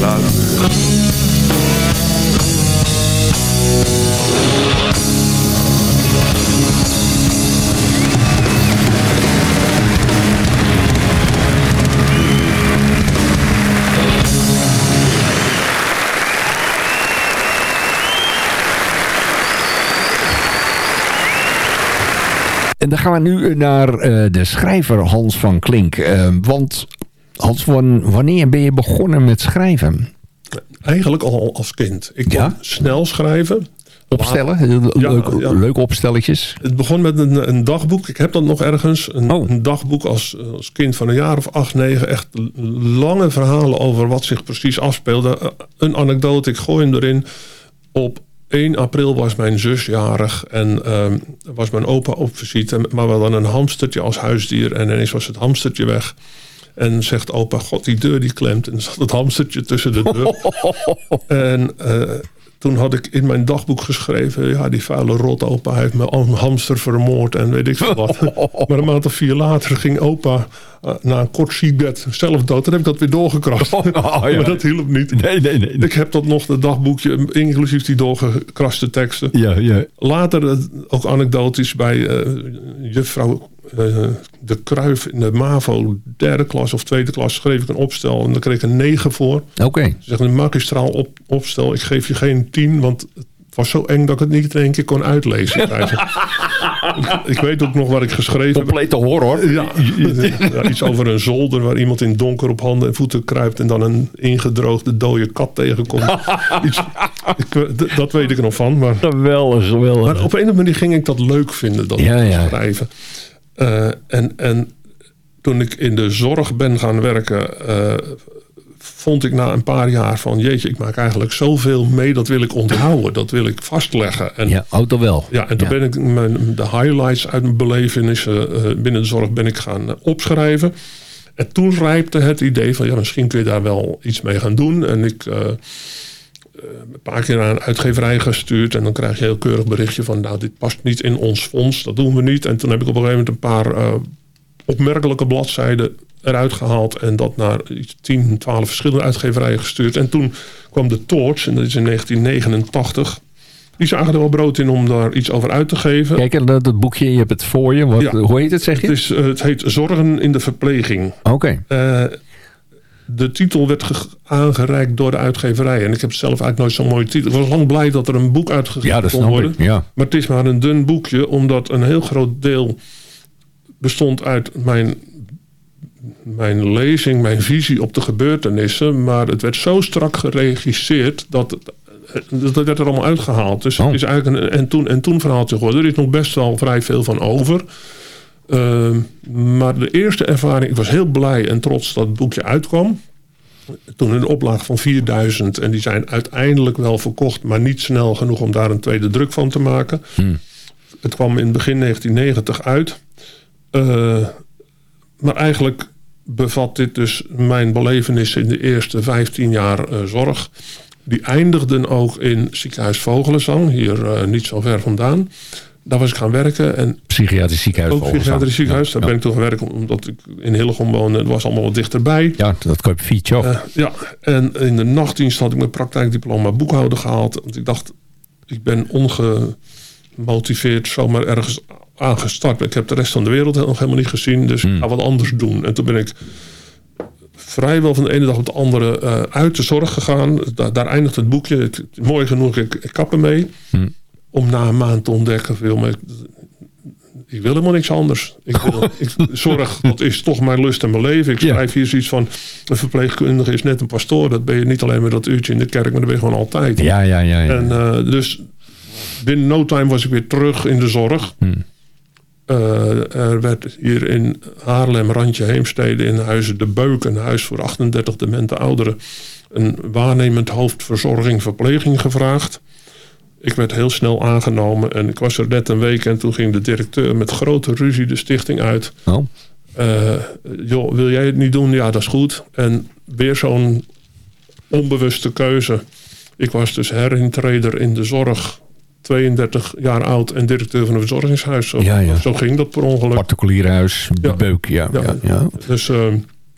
Laat me. En dan gaan we nu naar eh, de schrijver Hans van Klink. Eh, want Hans, wanneer ben je begonnen met schrijven? Eigenlijk al als kind. Ik kon Ja? snel schrijven. Opstellen? Leuke, ja. leuke opstelletjes? Het begon met een, een dagboek. Ik heb dat nog ergens. Een, Oh. een dagboek als, als kind van een jaar of acht, negen. Echt lange verhalen over wat zich precies afspeelde. Eh, Een anekdote, ik gooi hem erin. Op 1 april was mijn zus jarig. En ehm, was mijn opa op visite. Maar we hadden een hamstertje als huisdier. En ineens was het hamstertje weg. En zegt opa, god die deur die klemt. En zat het hamstertje tussen de deur. En eh, toen had ik in mijn dagboek geschreven... ja, die vuile rot opa heeft mijn am- hamster vermoord en weet ik veel wat. maar een maand of vier later ging opa eh, na een kort ziekbed zelf dood. Dan heb ik dat weer doorgekrast. Oh, ja. maar dat hielp niet. Nee, nee, nee. Ik heb dat nog, het dagboekje, inclusief die doorgekraste teksten. Ja, ja. Later eh, ook anekdotisch bij eh, juffrouw eh, De Kruif in de MAVO derde klas of tweede klas schreef ik een opstel en daar kreeg ik een 9 voor. Oké. Ze zegt een magistraal op, opstel, ik geef je geen 10, want het was zo eng dat ik het niet in één keer kon uitlezen. ze. ik weet ook nog wat ik geschreven heb. Complete horror. Ja, ja, iets over een zolder waar iemand in donker op handen en voeten kruipt en dan een ingedroogde dode kat tegenkomt. Iets, ik, eh, dat weet ik er nog van, maar Geweldig, geweldig. maar op een of andere manier ging ik dat leuk vinden, dat Ja, ja. schrijven. Eh, en, en toen ik in de zorg ben gaan werken, eh, vond ik na een paar jaar van... jeetje, ik maak eigenlijk zoveel mee, dat wil ik onthouden. Dat wil ik vastleggen. En, Ja, auto wel. ja, en toen ben ik mijn, de highlights uit mijn belevenissen eh, binnen de zorg ben ik gaan opschrijven. En toen rijpte het idee van, ja, misschien kun je daar wel iets mee gaan doen. En ik... eh, een paar keer naar een uitgeverij gestuurd. En dan krijg je een heel keurig berichtje van... nou, dit past niet in ons fonds, dat doen we niet. En toen heb ik op een gegeven moment een paar eh, opmerkelijke bladzijden eruit gehaald... en dat naar iets 10, 12 verschillende uitgeverijen gestuurd. En toen kwam de Torch, en dat is in 1989... Die zagen er wel brood in om daar iets over uit te geven. Kijk, en dat, dat boekje, je hebt het voor je. Wat, Ja. Hoe heet het, zeg je? Het, is, eh, het heet Zorgen in de verpleging. Oké. De titel werd ge- aangereikt door de uitgeverij. En ik heb zelf eigenlijk nooit zo'n mooie titel. Ik was lang blij dat er een boek uitgegeven Ja, dat kon worden. ik. Ja. Maar het is maar een dun boekje, omdat een heel groot deel bestond uit mijn, mijn lezing, mijn visie op de gebeurtenissen. Maar het werd zo strak geregisseerd dat het- dat dat werd er allemaal uitgehaald. Dus Oh. het is eigenlijk een en toen, en toen verhaaltje geworden. Er is nog best wel vrij veel van over. Ehm, maar de eerste ervaring, ik was heel blij en trots dat het boekje uitkwam. Toen een oplaag van 4000 en die zijn uiteindelijk wel verkocht, maar niet snel genoeg om daar een tweede druk van te maken. Het kwam in begin 1990 uit. Eh, maar eigenlijk bevat dit dus mijn belevenissen in de eerste 15 jaar eh, zorg. Die eindigden ook in ziekenhuis Vogelenzang, hier eh, niet zo ver vandaan. Daar was ik gaan werken en Psychiatrisch ziekenhuis. ook psychiatrisch ziekenhuis. Daar Ja. ben ik toen gaan werken omdat ik in Hillegom woonde. Het was allemaal wat dichterbij. Ja, dat kan je op fiets ook. Eh, ja, en in de nachtdienst had ik mijn praktijkdiploma boekhouder gehaald. Want ik dacht, ik ben ongemotiveerd zomaar ergens aangestart. Ik heb de rest van de wereld nog helemaal niet gezien. Dus ik ga wat anders doen. En toen ben ik vrijwel van de ene dag op de andere eh, uit de zorg gegaan. Daar, daar eindigt het boekje. Mooi genoeg, ik, ik kap ermee. Om na een maand te ontdekken, veel meer, ik wil helemaal niks anders. Ik wil, ik, zorg, dat is toch mijn lust en mijn leven. Ik Ja. schrijf hier zoiets van... een verpleegkundige is net een pastoor. Dat ben je niet alleen met dat uurtje in de kerk... maar dat ben je gewoon altijd. Ja, ja, ja. ja. En eh, dus binnen no time was ik weer terug in de zorg. Eh, er werd hier in Haarlem, randje Heemstede... in Huizen de Beuk, een huis voor 38 demente ouderen... een waarnemend hoofd verzorging verpleging gevraagd. Ik werd heel snel aangenomen en ik was er net een week... en toen ging de directeur met grote ruzie de stichting uit... Oh. Eh, joh, wil jij het niet doen? Ja, dat is goed. En weer zo'n onbewuste keuze. Ik was dus herintreder in de zorg 32 jaar oud en directeur van een verzorgingshuis. Zo, Ja, ja. zo ging dat per ongeluk. Particulier huis, Ja. Beuk, ja. ja. Ja. ja, Dus eh,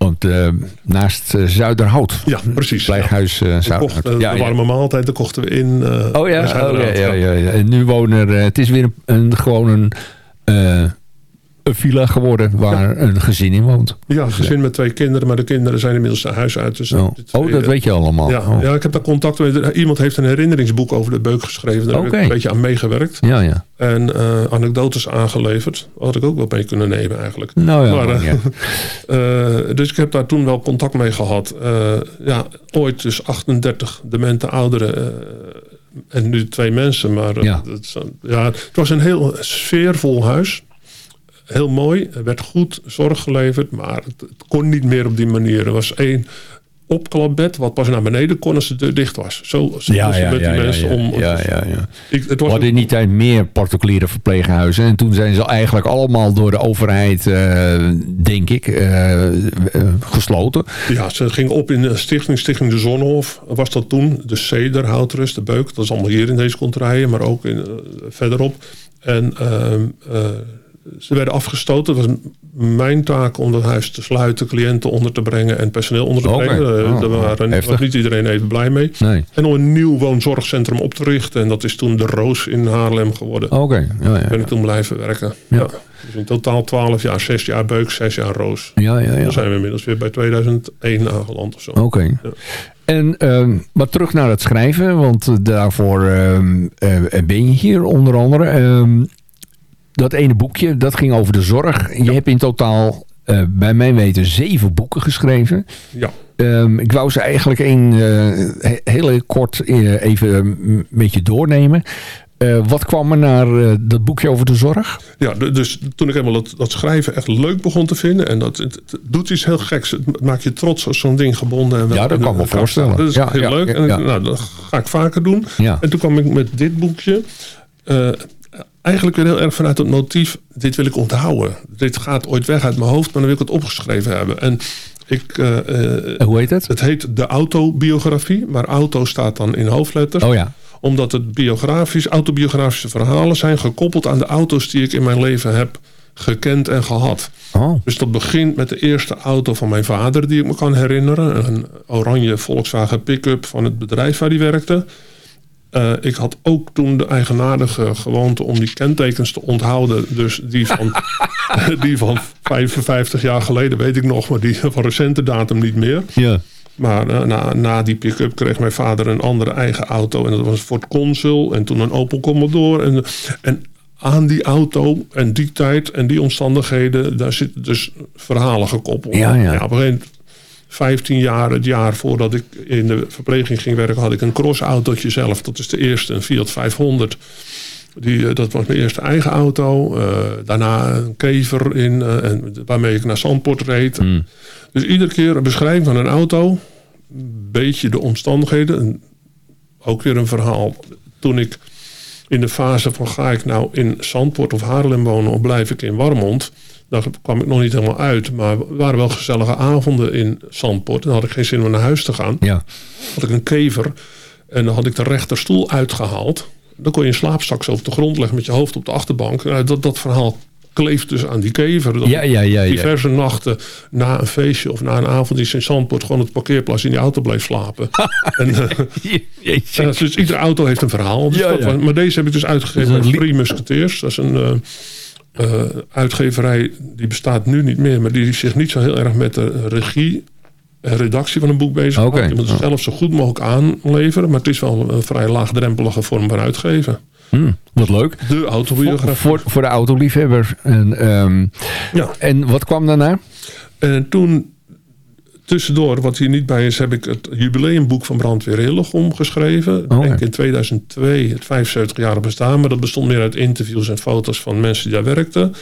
Want eh, naast eh, Zuiderhout. ja, precies. Ja. Pleeghuis eh Zuiderhout. ja, de ja. warme maaltijd, daar kochten we in. Oh ja, oh, ja, ja. En nu wonen er... het is weer een, een- gewoon een, een villa geworden waar een gezin in woont. Ja, gezin met twee kinderen, maar de kinderen zijn inmiddels naar huis uit. Dus Oh, dit- oh dat weet je allemaal. Ja, Oh. ja, ik heb daar contact met. Iemand heeft een herinneringsboek over de beuk geschreven. Daar heb ik een beetje aan meegewerkt. ja, ja. En eh, anekdotes aangeleverd. Had ik ook wel mee kunnen nemen eigenlijk. Nou ja, Maar, eh. Eh, dus ik heb daar toen wel contact mee gehad. Eh, ja, ooit dus 38 demente ouderen. eh, en nu twee mensen. Maar eh, dat eh, ja, het was een heel sfeervol huis. Heel mooi. Er werd goed zorg geleverd. Maar het, het kon niet meer op die manier. Er was één opklapbed. Wat pas naar beneden kon als de deur dicht was. Zo, zo Ja, ja, met die ja, ja, mensen ja, om. ja, ja, ja. Ik, het We was hadden in die tijd meer particuliere verpleeghuizen. En toen zijn ze eigenlijk allemaal door de overheid, eh, denk ik, eh, gesloten. Ja, ze ging op in de stichting, Stichting de Zonnehof. Was dat toen. De Ceder, Houtrust, de Beuk. Dat is allemaal hier in deze contraien, maar ook in, eh, verderop. En ehm, eh, ze werden afgestoten. Het was mijn taak om dat huis te sluiten, cliënten onder te brengen en personeel onder te brengen. Eh, Oh, Daar waren, heftig. niet iedereen even blij mee. Nee. En om een nieuw woonzorgcentrum op te richten. En dat is toen de Roos in Haarlem geworden. Oké, ja, ja. Ben ik toen blijven werken. Ja. Dus in totaal 12 jaar, 6 jaar Beuk, 6 jaar Roos. Ja, ja, ja. Dan zijn we inmiddels weer bij 2001 aangeland of zo. Oké. Ja. En, ehm, maar terug naar het schrijven, want eh, daarvoor ehm, eh, ben je hier onder andere. Dat ene boekje, dat ging over de zorg. Je hebt in totaal, eh, bij mijn weten, zeven boeken geschreven. Ja. Ehm, ik wou ze eigenlijk een, eh, he- heel kort eh, even mm, met je doornemen. Eh, wat kwam er naar eh, dat boekje over de zorg? Ja, dus toen ik helemaal dat, dat schrijven echt leuk begon te vinden. En dat het, het doet iets heel geks. Het maakt je trots als zo'n ding gebonden. En wel Ja, dat kan ik me voorstellen. Dat is Ja, heel ja, leuk. ja, en nou, dat ga ik vaker doen. Ja. En toen kwam ik met dit boekje. eh, eigenlijk weer heel erg vanuit het motief. Dit wil ik onthouden. Dit gaat ooit weg uit mijn hoofd. Maar dan wil ik het opgeschreven hebben. En ik... eh, eh, Hoe heet het? het heet de autobiografie. Maar auto staat dan in hoofdletters Oh ja. omdat het biografisch, autobiografische verhalen zijn gekoppeld aan de auto's die ik in mijn leven heb gekend en gehad. Oh. Dus dat begint met de eerste auto van mijn vader die ik me kan herinneren. Een oranje Volkswagen pick-up van het bedrijf waar hij werkte. Eh, ik had ook toen de eigenaardige gewoonte om die kentekens te onthouden. Dus die van, die van 55 jaar geleden weet ik nog, maar die van recente datum niet meer. Ja. Maar eh, na, na die pick-up kreeg mijn vader een andere eigen auto. En dat was een Ford Consul. En toen een Opel Commodore. En, en aan die auto en die tijd en die omstandigheden... daar zitten dus verhalen gekoppeld. Ja, ja. op een gegeven moment, 15 jaar, het jaar voordat ik in de verpleging ging werken... had ik een crossautootje zelf. Dat is de eerste, een Fiat 500... Die, eh, dat was mijn eerste eigen auto. Eh, daarna een kever in, eh, en, waarmee ik naar Zandpoort reed. Hmm. Dus iedere keer een beschrijving van een auto. Een beetje de omstandigheden. En ook weer een verhaal. Toen ik in de fase van ga ik nou in Zandpoort of Haarlem wonen... of blijf ik in Warmond... Daar kwam ik nog niet helemaal uit. Maar er waren wel gezellige avonden in Zandpoort. Dan had ik geen zin om naar huis te gaan. Ja. Had ik een kever. En dan had ik de rechterstoel uitgehaald. Dan kon je een slaapzak zo op de grond leggen met je hoofd op de achterbank. Nou, dat, dat verhaal kleeft dus aan die kever. Ja, ja, ja, diverse nachten na een feestje of na een avond in Sint Zandpoort gewoon de parkeerplaats in die auto bleef slapen. en, eh, dus iedere auto heeft een verhaal. Dus was- maar deze heb ik dus uitgegeven is li- Free Musketeers. Dat is een eh, eh, uitgeverij die bestaat nu niet meer, maar die zich niet zo heel erg met de regie en redactie van een boek bezig Oké. Je moet het zelf zo goed mogelijk aanleveren, maar het is wel een vrij laagdrempelige vorm van uitgeven. Hm, wat leuk. De autobiografie. voor, voor de autoliefhebber. En, ehm, Ja. en wat kwam daarna? En toen, tussendoor, wat hier niet bij is, heb ik het jubileumboek van Brandweer Hillegom geschreven. Oh, denk ja. in 2002, het 75-jarige bestaan. Maar dat bestond meer uit interviews en foto's van mensen die daar werkten.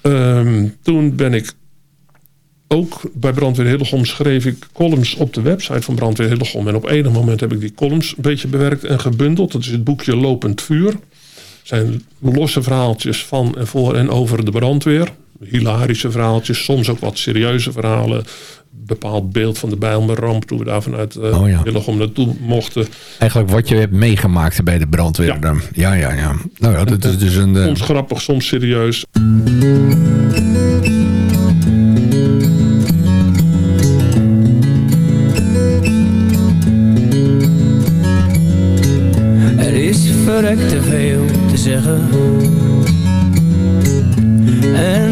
Ehm, toen ben ik ook bij Brandweer Hillegom schreef ik columns op de website van Brandweer Hillegom. En op enig moment heb ik die columns een beetje bewerkt en gebundeld. Dat is het boekje Lopend Vuur. Zijn losse verhaaltjes van en voor en over de brandweer. Hilarische verhaaltjes, soms ook wat serieuze verhalen. Bepaald beeld van de Bijlmerramp toen we daar vanuit uh, Oh ja. Willigom naartoe mochten. Eigenlijk wat je hebt meegemaakt bij de brandweer. Ja. Ja, ja, ja. Nou ja, dat is dus een... eh, Soms grappig, soms serieus.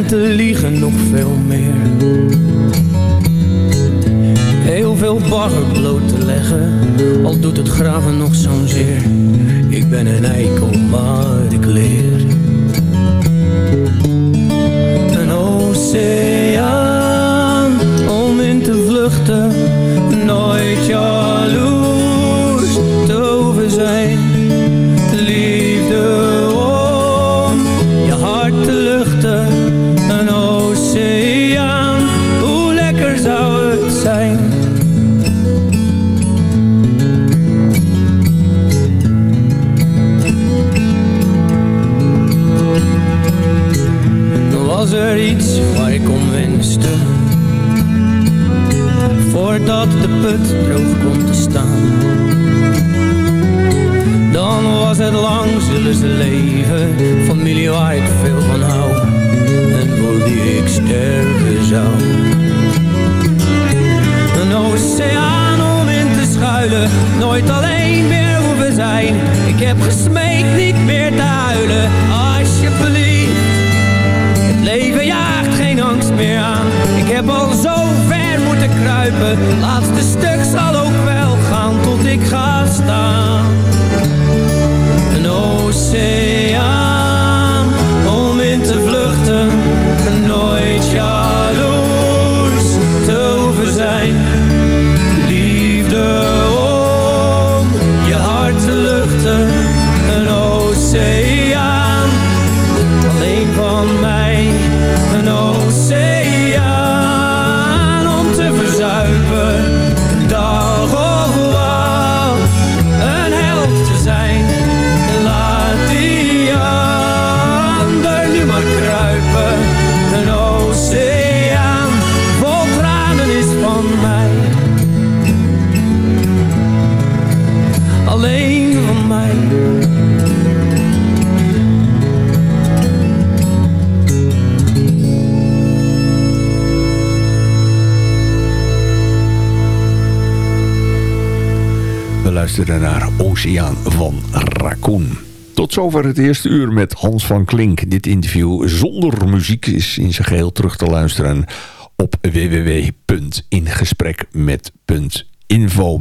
Te liegen nog veel meer. Heel veel bagger bloot te leggen Al doet het graven nog zo'n zeer. Ik ben een eikel, maar ik leer. Een oceaan om in te vluchten Nooit jaloers Voordat de put droog komt te staan. Dan was het lang zullen ze leven. Familie waar ik veel van hou. En voor wie ik sterven zou. Een oceaan om in te schuilen. Nooit alleen meer hoeven zijn. Ik heb gesmeekt niet meer te huilen. Alsjeblieft. Het leven jaagt geen angst meer aan. Ik heb al zo ver moeten kruipen. Laatste stuk zal ook wel gaan tot ik ga staan. Een oceaan naar Oceaan van Raccoon. Tot zover het eerste uur met Hans van Klink. Dit interview zonder muziek is in zijn geheel terug te luisteren op www.ingesprek.info.